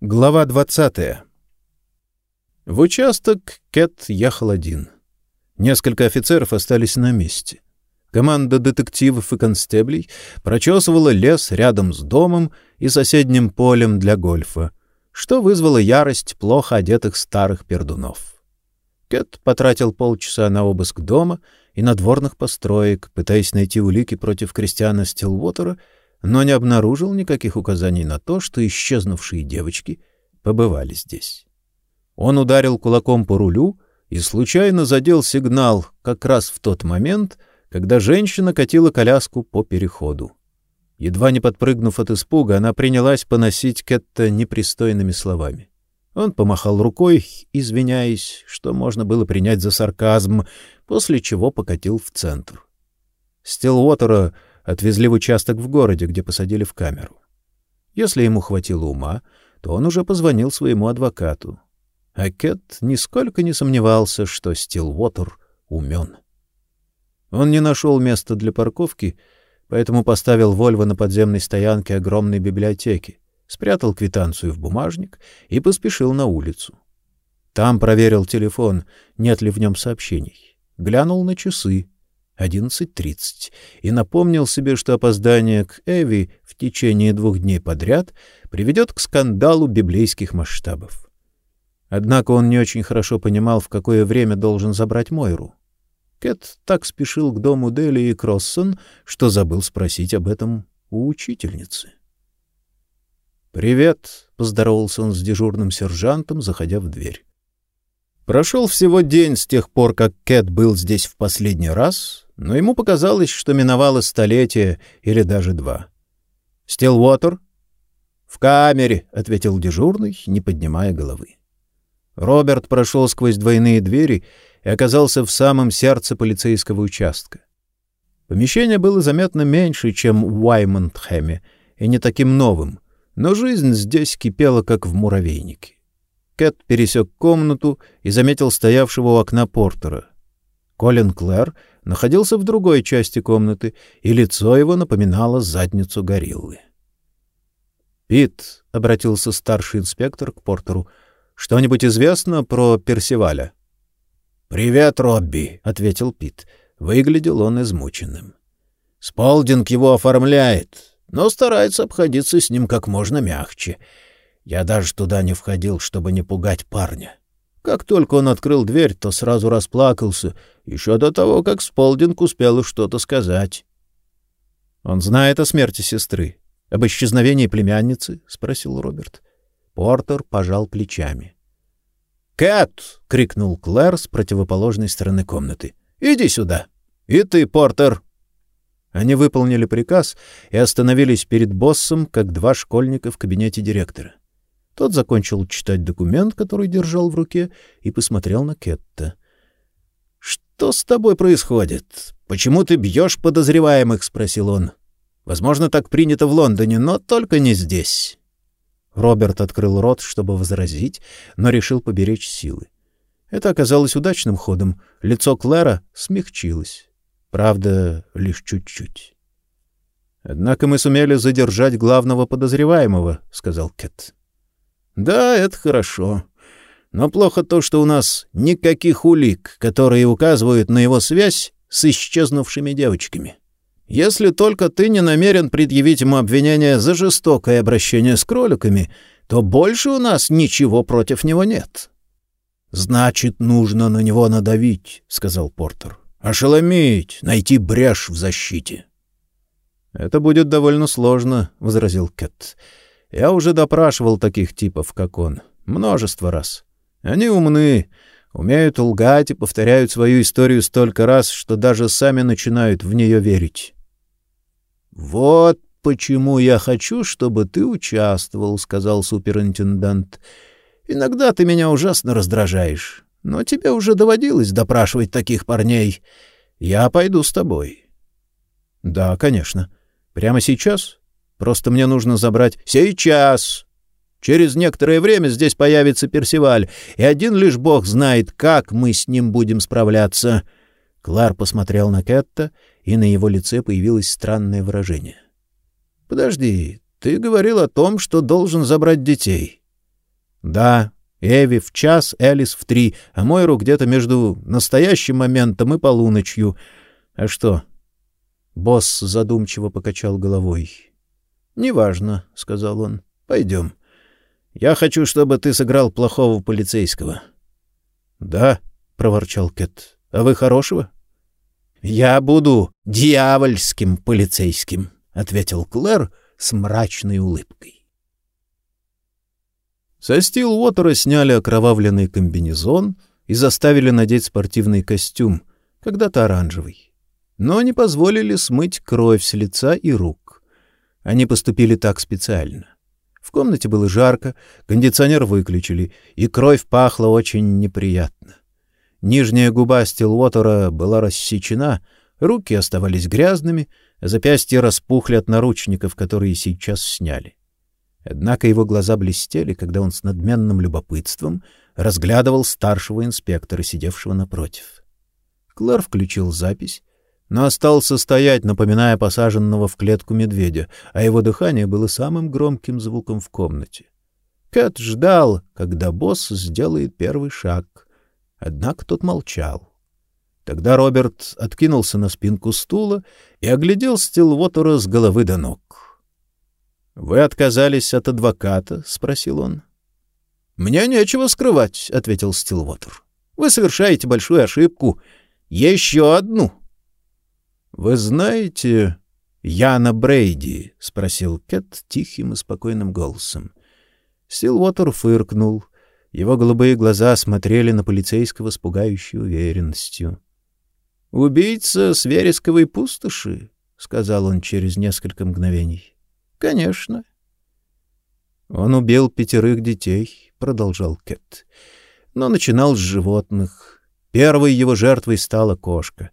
Глава 20. В участок Кэт ехал один. Несколько офицеров остались на месте. Команда детективов и констеблей прочесывала лес рядом с домом и соседним полем для гольфа, что вызвало ярость плохо одетых старых пердунов. Кэт потратил полчаса на обыск дома и надворных построек, пытаясь найти улики против Кристиана Стилвотера — но не обнаружил никаких указаний на то, что исчезнувшие девочки побывали здесь. Он ударил кулаком по рулю и случайно задел сигнал как раз в тот момент, когда женщина катила коляску по переходу. Едва не подпрыгнув от испуга, она принялась поносить Кетта непристойными словами. Он помахал рукой, извиняясь, что можно было принять за сарказм, после чего покатил в центр. Стилуотера отвезли в участок в городе, где посадили в камеру. Если ему хватило ума, то он уже позвонил своему адвокату. А Кэт нисколько не сомневался, что Стилвотер умен. Он не нашел места для парковки, поэтому поставил Вольво на подземной стоянке огромной библиотеки, спрятал квитанцию в бумажник и поспешил на улицу. Там проверил телефон, нет ли в нем сообщений. Глянул на часы. 11.30 и напомнил себе, что опоздание к Эви в течение двух дней подряд приведет к скандалу библейских масштабов. Однако он не очень хорошо понимал, в какое время должен забрать Мойру. Кэт так спешил к дому Дели и Кроссон, что забыл спросить об этом у учительницы. «Привет», — поздоровался он с дежурным сержантом, заходя в дверь. Прошел всего день с тех пор, как Кэт был здесь в последний раз, но ему показалось, что миновало столетие или даже два. «Стилвотер?» «В камере», — ответил дежурный, не поднимая головы. Роберт прошел сквозь двойные двери и оказался в самом сердце полицейского участка. Помещение было заметно меньше, чем в Уаймонтхэме, и не таким новым, но жизнь здесь кипела, как в муравейнике. Кэт пересек комнату и заметил стоявшего у окна Портера. Колин Клэр находился в другой части комнаты, и лицо его напоминало задницу гориллы. «Пит», — обратился старший инспектор к Портеру, — «что-нибудь известно про Персиваля?» «Привет, Робби», — ответил Пит. Выглядел он измученным. «Сполдинг его оформляет, но старается обходиться с ним как можно мягче. Я даже туда не входил, чтобы не пугать парня. Как только он открыл дверь, то сразу расплакался, еще до того, как Сполдинг успел что-то сказать. — Он знает о смерти сестры, об исчезновении племянницы? — спросил Роберт. Портер пожал плечами. «Кэт!» — крикнул Клэр с противоположной стороны комнаты. «Иди сюда! И ты, Портер!» Они выполнили приказ и остановились перед боссом, как два школьника в кабинете директора. Тот закончил читать документ, который держал в руке, и посмотрел на Кетта. — Что с тобой происходит? Почему ты бьешь подозреваемых? — спросил он. — Возможно, так принято в Лондоне, но только не здесь. Роберт открыл рот, чтобы возразить, но решил поберечь силы. Это оказалось удачным ходом. Лицо Клэра смягчилось. Правда, лишь чуть-чуть. «Однако мы сумели задержать главного подозреваемого», — сказал Кэт. Да, это хорошо. Но плохо то, что у нас никаких улик, которые указывают на его связь с исчезнувшими девочками. Если только ты не намерен предъявить ему обвинение за жестокое обращение с кроликами, то больше у нас ничего против него нет. — Значит, нужно на него надавить, — сказал Портер. — Ошеломить, найти брешь в защите. — Это будет довольно сложно, — возразил Кэт. Я уже допрашивал таких типов, как он, множество раз. Они умны, умеют лгать и повторяют свою историю столько раз, что даже сами начинают в нее верить. «Вот почему я хочу, чтобы ты участвовал», — сказал суперинтендант. «Иногда ты меня ужасно раздражаешь, но тебе уже доводилось допрашивать таких парней. Я пойду с тобой». «Да, конечно. Прямо сейчас?» Просто мне нужно забрать сейчас. Через некоторое время здесь появится Персиваль, и один лишь бог знает, как мы с ним будем справляться. Клар посмотрел на Кэтта, и на его лице появилось странное выражение. Подожди, ты говорил о том, что должен забрать детей. Да, Эви в час, Элис в три, а Мойру где-то между настоящим моментом и полуночью. А что? Босс задумчиво покачал головой. Неважно, сказал он. Пойдем. Я хочу, чтобы ты сыграл плохого полицейского. Да, проворчал Кэт. А вы хорошего? Я буду дьявольским полицейским, ответил Клэр с мрачной улыбкой. Со Стилуотера сняли окровавленный комбинезон и заставили надеть спортивный костюм, когда-то оранжевый. Но не позволили смыть кровь с лица и рук. Они поступили так специально. В комнате было жарко, кондиционер выключили, и кровь пахла очень неприятно. Нижняя губа Стилуотера была рассечена, руки оставались грязными, запястья распухли от наручников, которые сейчас сняли. Однако его глаза блестели, когда он с надменным любопытством разглядывал старшего инспектора, сидевшего напротив. Клэр включил запись, но остался стоять, напоминая посаженного в клетку медведя, а его дыхание было самым громким звуком в комнате. Кэт ждал, когда босс сделает первый шаг, однако тот молчал. Тогда Роберт откинулся на спинку стула и оглядел Стилвотера с головы до ног. Вы отказались от адвоката? спросил он. Мне нечего скрывать, ответил Стилвотер. Вы совершаете большую ошибку, еще одну. Вы знаете Яна Брейди? спросил Кэт тихим и спокойным голосом. Стилвотер фыркнул. Его голубые глаза смотрели на полицейского с пугающей уверенностью. Убийца с вересковой пустоши, сказал он через несколько мгновений. Конечно. Он убил пятерых детей, продолжал Кэт. Но начинал с животных. Первой его жертвой стала кошка.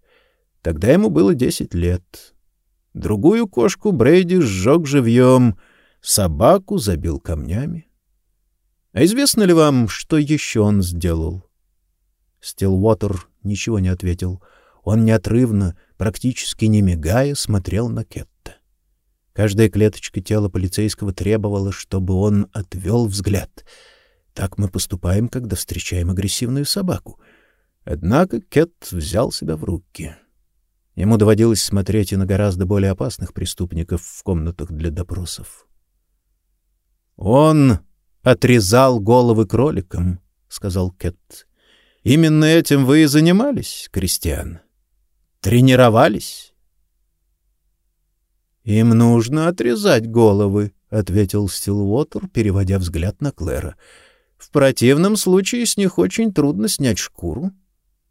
Тогда ему было десять лет. Другую кошку Брейди сжег живьем, собаку забил камнями. А известно ли вам, что еще он сделал? Стилвотер ничего не ответил. Он неотрывно, практически не мигая, смотрел на Кэт. Каждая клеточка тела полицейского требовала, чтобы он отвел взгляд. Так мы поступаем, когда встречаем агрессивную собаку. Однако Кэт взял себя в руки. Ему доводилось смотреть и на гораздо более опасных преступников в комнатах для допросов. Он отрезал головы кроликам, сказал Кэт. Именно этим вы и занимались, Кристиан. Тренировались? Им нужно отрезать головы, ответил Стилвотер, переводя взгляд на Клэра. В противном случае с них очень трудно снять шкуру.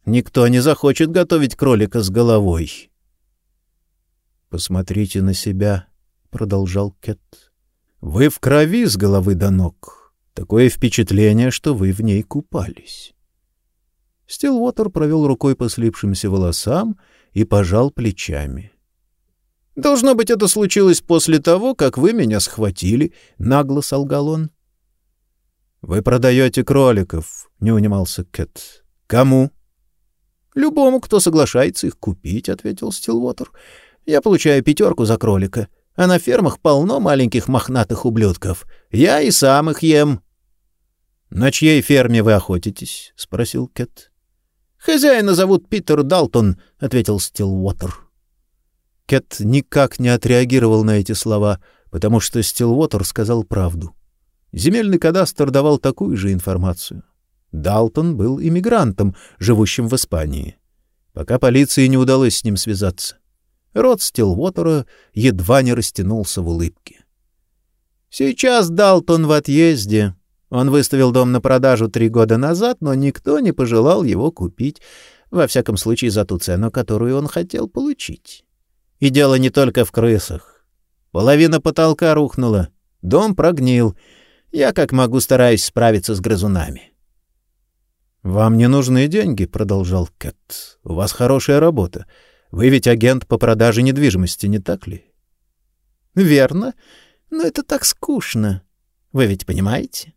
Никто не захочет готовить кролика с головой. Посмотрите на себя, продолжал Кэт. Вы в крови с головы до ног. Такое впечатление, что вы в ней купались. Стилвотер провел рукой по слипшимся волосам и пожал плечами. Должно быть, это случилось после того, как вы меня схватили, нагло солгал он. Вы продаете кроликов, не унимался Кэт. Кому? Любому, кто соглашается их купить, ответил Стилвотер. Я получаю пятерку за кролика, а на фермах полно маленьких мохнатых ублюдков. Я и сам их ем. На чьей ферме вы охотитесь? спросил Кэт. Хозяина зовут Питер Далтон, ответил Стилвотер. Кэт никак не отреагировал на эти слова, потому что Стилвотер сказал правду. Земельный кадастр давал такую же информацию. Далтон был иммигрантом, живущим в Испании. Пока полиции не удалось с ним связаться. Рот Стилвотера едва не растянулся в улыбке. Сейчас Далтон в отъезде. Он выставил дом на продажу три года назад, но никто не пожелал его купить, во всяком случае за ту цену, которую он хотел получить. И дело не только в крысах. Половина потолка рухнула, дом прогнил. Я как могу стараюсь справиться с грызунами. Вам не нужны деньги, продолжал Кэт. У вас хорошая работа. Вы ведь агент по продаже недвижимости, не так ли? Верно, но это так скучно. Вы ведь понимаете?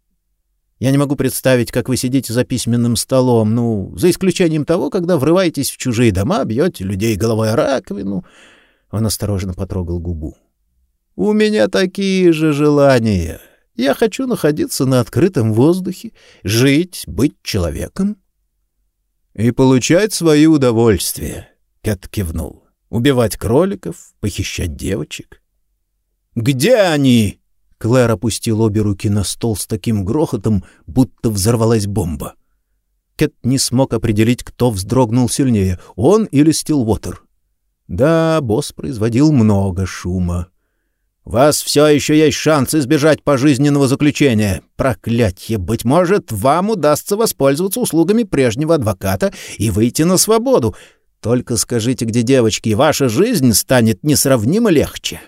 Я не могу представить, как вы сидите за письменным столом, ну, за исключением того, когда врываетесь в чужие дома, бьете людей головой о раковину, он осторожно потрогал губу. У меня такие же желания. Я хочу находиться на открытом воздухе, жить, быть человеком. — И получать свои удовольствия, — Кэт кивнул. — Убивать кроликов, похищать девочек. — Где они? Клэр опустил обе руки на стол с таким грохотом, будто взорвалась бомба. Кэт не смог определить, кто вздрогнул сильнее, он или Стилвотер. Да, босс производил много шума. «У вас все еще есть шанс избежать пожизненного заключения. Проклятье! Быть может, вам удастся воспользоваться услугами прежнего адвоката и выйти на свободу. Только скажите, где девочки, и ваша жизнь станет несравнимо легче».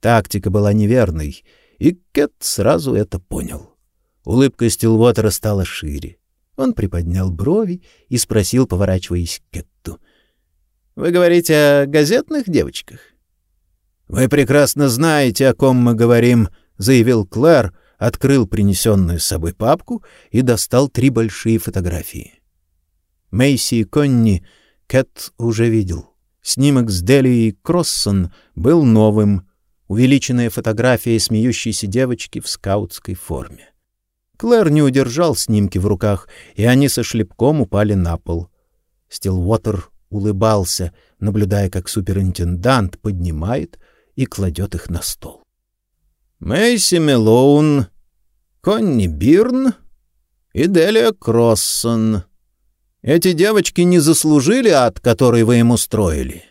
Тактика была неверной, и Кэт сразу это понял. Улыбка Стилвотера стала шире. Он приподнял брови и спросил, поворачиваясь к Кэтту. — Вы говорите о газетных девочках? — Вы прекрасно знаете, о ком мы говорим, — заявил Клэр, открыл принесенную с собой папку и достал три большие фотографии. Мэйси и Конни Кэт уже видел. Снимок с Дели и Кроссон был новым, увеличенная фотография смеющейся девочки в скаутской форме. Клэр не удержал снимки в руках, и они со шлепком упали на пол. Стилвотер улыбался, наблюдая, как суперинтендант поднимает и кладет их на стол. Мэйси Мелоун, Конни Бирн и Делия Кроссон. Эти девочки не заслужили ад, который вы им устроили.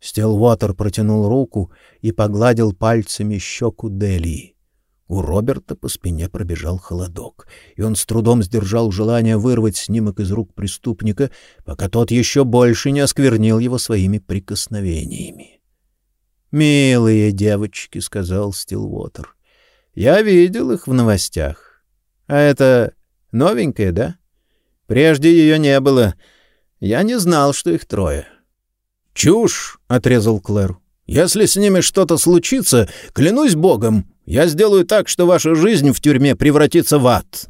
Стилвотер протянул руку и погладил пальцами щеку Делии. У Роберта по спине пробежал холодок, и он с трудом сдержал желание вырвать снимок из рук преступника, пока тот еще больше не осквернил его своими прикосновениями. «Милые девочки», — сказал Стилвотер. «Я видел их в новостях. А это новенькая, да? Прежде ее не было. Я не знал, что их трое». «Чушь!» — отрезал Клэр. «Если с ними что-то случится, клянусь богом, я сделаю так, что ваша жизнь в тюрьме превратится в ад».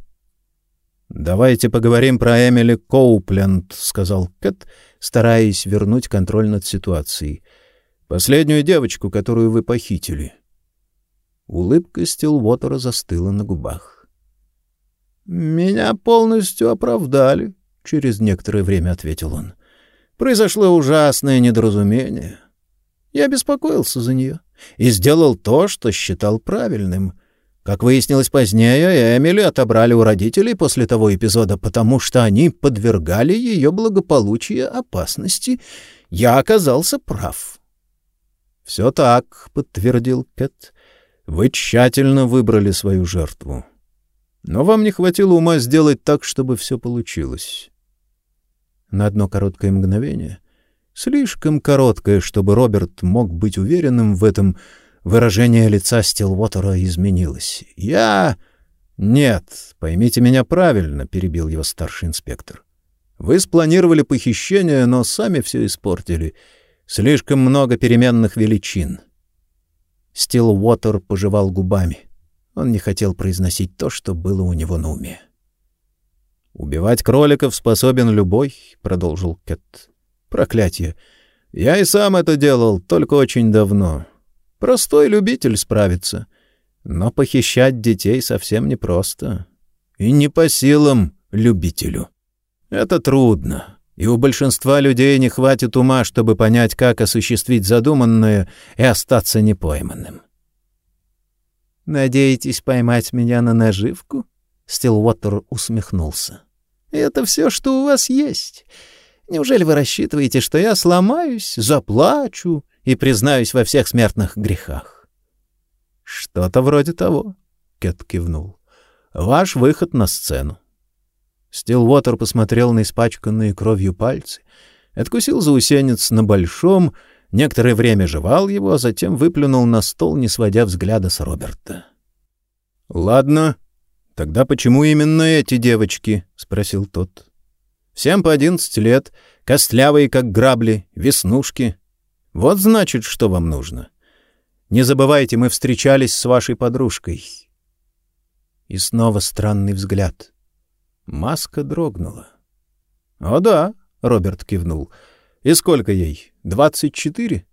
«Давайте поговорим про Эмили Коупленд», — сказал Кэт, стараясь вернуть контроль над ситуацией. «Последнюю девочку, которую вы похитили». Улыбка Стилвотера застыла на губах. «Меня полностью оправдали», — через некоторое время ответил он. «Произошло ужасное недоразумение. Я беспокоился за нее и сделал то, что считал правильным. Как выяснилось позднее, Эмили отобрали у родителей после того эпизода, потому что они подвергали ее благополучие опасности. Я оказался прав. — Все так, — подтвердил Кэт. — Вы тщательно выбрали свою жертву. Но вам не хватило ума сделать так, чтобы все получилось. На одно короткое мгновение — Слишком короткое, чтобы Роберт мог быть уверенным в этом. Выражение лица Стилвотера изменилось. «Я...» «Нет, поймите меня правильно», — перебил его старший инспектор. «Вы спланировали похищение, но сами все испортили. Слишком много переменных величин». Стилвотер пожевал губами. Он не хотел произносить то, что было у него на уме. «Убивать кроликов способен любой», — продолжил Кэт. Проклятие. Я и сам это делал, только очень давно. Простой любитель справится. Но похищать детей совсем непросто. И не по силам любителю. Это трудно. И у большинства людей не хватит ума, чтобы понять, как осуществить задуманное и остаться непойманным. «Надеетесь поймать меня на наживку?» Стилвотер усмехнулся. «Это все, что у вас есть. Неужели вы рассчитываете, что я сломаюсь, заплачу и признаюсь во всех смертных грехах? — Что-то вроде того, — Кэт кивнул. — Ваш выход на сцену. Стилвотер посмотрел на испачканные кровью пальцы, откусил заусенец на большом, некоторое время жевал его, а затем выплюнул на стол, не сводя взгляда с Роберта. — Ладно, тогда почему именно эти девочки? — спросил тот. Всем по одиннадцать лет, костлявые, как грабли, веснушки. Вот значит, что вам нужно. Не забывайте, мы встречались с вашей подружкой. И снова странный взгляд. Маска дрогнула. — О да, — Роберт кивнул. — И сколько ей? Двадцать четыре?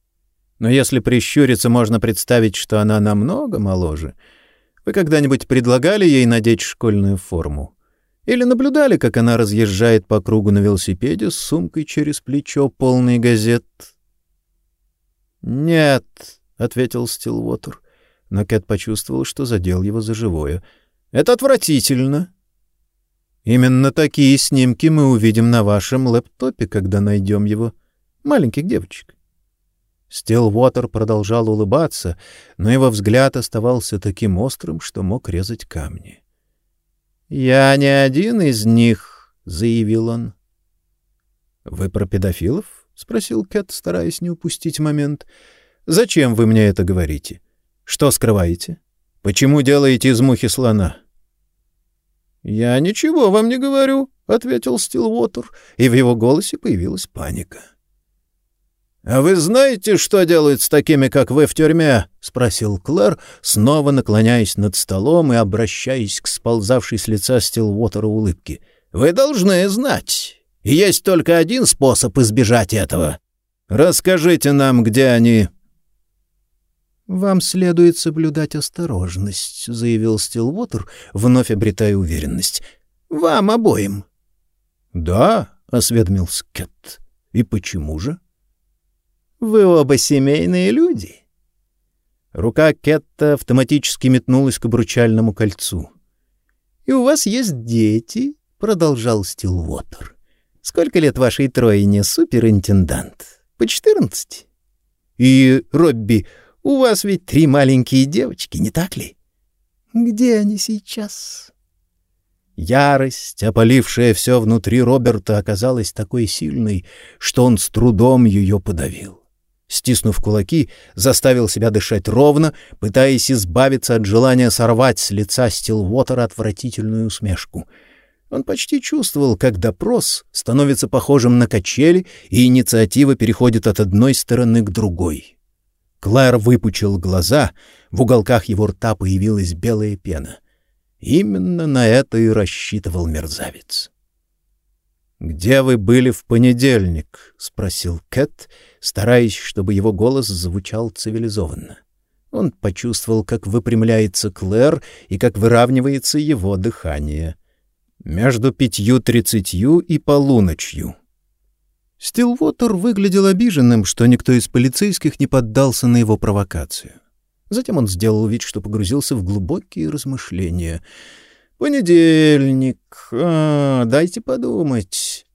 Но если прищуриться, можно представить, что она намного моложе. Вы когда-нибудь предлагали ей надеть школьную форму? Или наблюдали, как она разъезжает по кругу на велосипеде с сумкой через плечо, полной газет? «Нет», — ответил Стилвотер, но Кэт почувствовал, что задел его за живое. «Это отвратительно». «Именно такие снимки мы увидим на вашем лэптопе, когда найдем его. Маленьких девочек». Стилвотер продолжал улыбаться, но его взгляд оставался таким острым, что мог резать камни. «Я не один из них», — заявил он. «Вы про педофилов?» — спросил Кэт, стараясь не упустить момент. «Зачем вы мне это говорите? Что скрываете? Почему делаете из мухи слона?» «Я ничего вам не говорю», — ответил Стилвотер, и в его голосе появилась паника. «А вы знаете, что делают с такими, как вы, в тюрьме?» — спросил Клэр, снова наклоняясь над столом и обращаясь к сползавшей с лица Стилвотера улыбке. «Вы должны знать. Есть только один способ избежать этого. Расскажите нам, где они». «Вам следует соблюдать осторожность», — заявил Стилвотер, вновь обретая уверенность. «Вам обоим». «Да», — осведомился Кэт. «И почему же?» Вы оба семейные люди. Рука Кетта автоматически метнулась к обручальному кольцу. И у вас есть дети, продолжал Стилвотер. Сколько лет вашей троине, суперинтендант? По четырнадцать? И, Робби, у вас ведь три маленькие девочки, не так ли? Где они сейчас? Ярость, опалившая все внутри Роберта, оказалась такой сильной, что он с трудом ее подавил. Стиснув кулаки, заставил себя дышать ровно, пытаясь избавиться от желания сорвать с лица Стилвотера отвратительную усмешку. Он почти чувствовал, как допрос становится похожим на качели, и инициатива переходит от одной стороны к другой. Клэр выпучил глаза, в уголках его рта появилась белая пена. Именно на это и рассчитывал мерзавец. «Где вы были в понедельник?» — спросил Кэт, стараясь, чтобы его голос звучал цивилизованно. Он почувствовал, как выпрямляется Клэр и как выравнивается его дыхание. Между пятью тридцатью и полуночью. Стилвотер выглядел обиженным, что никто из полицейских не поддался на его провокацию. Затем он сделал вид, что погрузился в глубокие размышления — Понедельник. А, дайте подумать.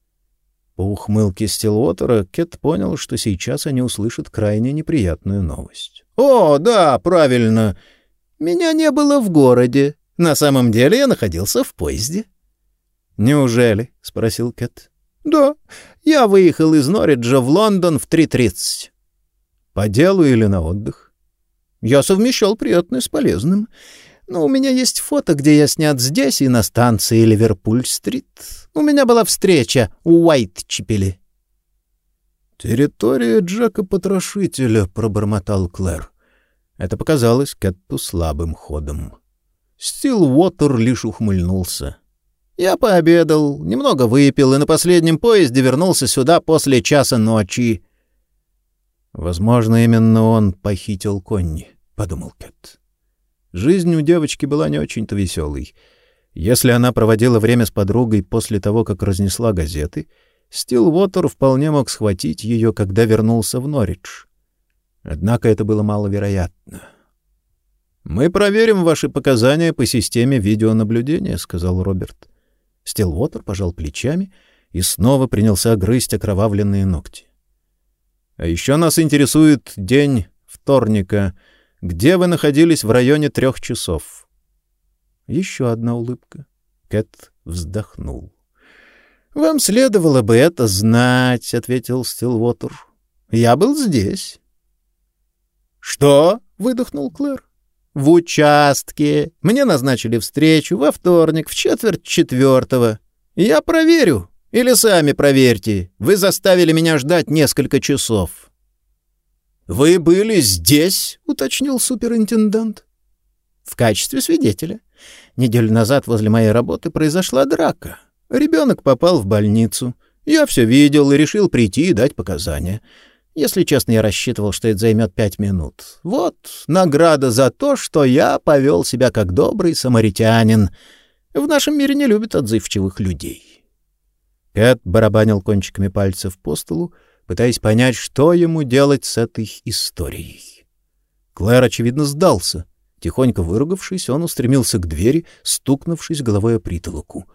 По ухмылке Стилуотера Кет понял, что сейчас они услышат крайне неприятную новость. «О, да, правильно. Меня не было в городе. На самом деле я находился в поезде». «Неужели?» — спросил Кет. «Да. Я выехал из Норриджа в Лондон в 3.30». «По делу или на отдых?» «Я совмещал приятное с полезным. Но у меня есть фото, где я снят здесь и на станции Ливерпуль-стрит. У меня была встреча у Уайт-Чипели». «Территория Джека-потрошителя», — пробормотал Клэр. Это показалось Кэтту слабым ходом. Стил Уотер лишь ухмыльнулся. «Я пообедал, немного выпил и на последнем поезде вернулся сюда после часа ночи». «Возможно, именно он похитил Конни», — подумал Кэт. Жизнь у девочки была не очень-то веселой. Если она проводила время с подругой после того, как разнесла газеты, Стилвотер вполне мог схватить ее, когда вернулся в Норридж. Однако это было маловероятно. «Мы проверим ваши показания по системе видеонаблюдения», — сказал Роберт. Стилвотер пожал плечами и снова принялся грызть окровавленные ногти. «А еще нас интересует день вторника», где вы находились в районе трех часов? Еще одна улыбка. Кэт вздохнул. Вам следовало бы это знать, ответил Стилвотер. Я был здесь. Что? выдохнул Клэр. В участке. Мне назначили встречу во вторник в четверть четвертого. Я проверю. Или сами проверьте. Вы заставили меня ждать несколько часов. «Вы были здесь?» — уточнил суперинтендант. «В качестве свидетеля. Неделю назад возле моей работы произошла драка. Ребенок попал в больницу. Я все видел и решил прийти и дать показания. Если честно, я рассчитывал, что это займет пять минут. Вот награда за то, что я повел себя как добрый самаритянин. В нашем мире не любят отзывчивых людей. Кэт барабанил кончиками пальцев по столу, пытаясь понять, что ему делать с этой историей. Клэр, очевидно, сдался. Тихонько выругавшись, он устремился к двери, стукнувшись головой о притолоку.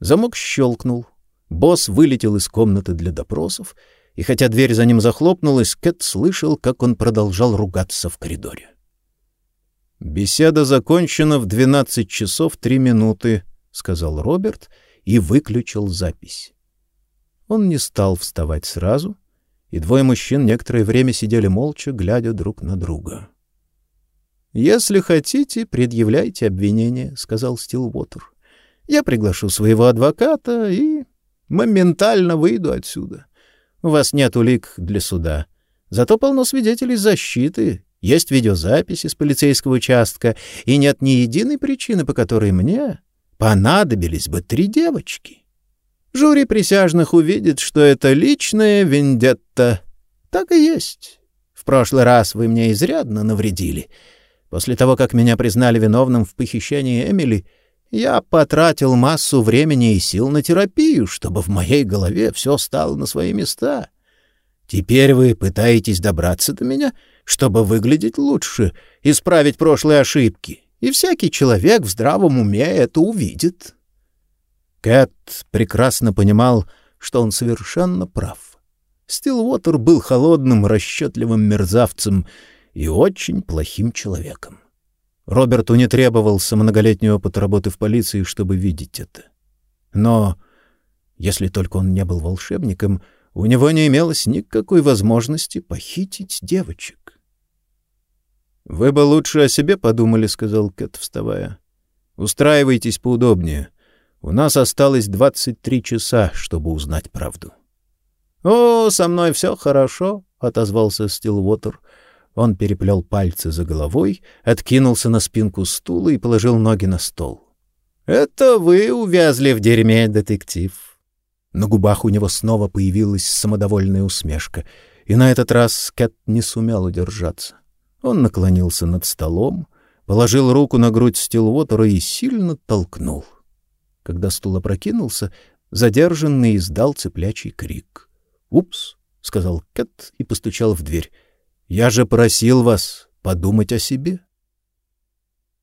Замок щелкнул. Босс вылетел из комнаты для допросов — и хотя дверь за ним захлопнулась, Кэт слышал, как он продолжал ругаться в коридоре. «Беседа закончена в 12 часов 3 минуты», — сказал Роберт и выключил запись. Он не стал вставать сразу, и двое мужчин некоторое время сидели молча, глядя друг на друга. «Если хотите, предъявляйте обвинение», — сказал Стилвотер. «Я приглашу своего адвоката и моментально выйду отсюда. У вас нет улик для суда. Зато полно свидетелей защиты, есть видеозаписи с полицейского участка, и нет ни единой причины, по которой мне понадобились бы три девочки. Жюри присяжных увидит, что это личная вендетта. Так и есть. В прошлый раз вы мне изрядно навредили. После того, как меня признали виновным в похищении Эмили, я потратил массу времени и сил на терапию, чтобы в моей голове все стало на свои места. Теперь вы пытаетесь добраться до меня, чтобы выглядеть лучше, исправить прошлые ошибки, и всякий человек в здравом уме это увидит. Кэт прекрасно понимал, что он совершенно прав. Стилвотер был холодным, расчетливым мерзавцем и очень плохим человеком. Роберту не требовался многолетний опыт работы в полиции, чтобы видеть это. Но, если только он не был волшебником, у него не имелось никакой возможности похитить девочек. «Вы бы лучше о себе подумали», — сказал Кэт, вставая. «Устраивайтесь поудобнее. У нас осталось двадцать три часа, чтобы узнать правду». «О, со мной все хорошо», — отозвался Стилвотер. Он переплел пальцы за головой, откинулся на спинку стула и положил ноги на стол. «Это вы увязли в дерьме, детектив». На губах у него снова появилась самодовольная усмешка, и на этот раз Кэт не сумел удержаться. Он наклонился над столом, положил руку на грудь Стилвотера и сильно толкнул. Когда стул опрокинулся, задержанный издал цеплячий крик. «Упс!» — сказал Кэт и постучал в дверь. Я же просил вас подумать о себе.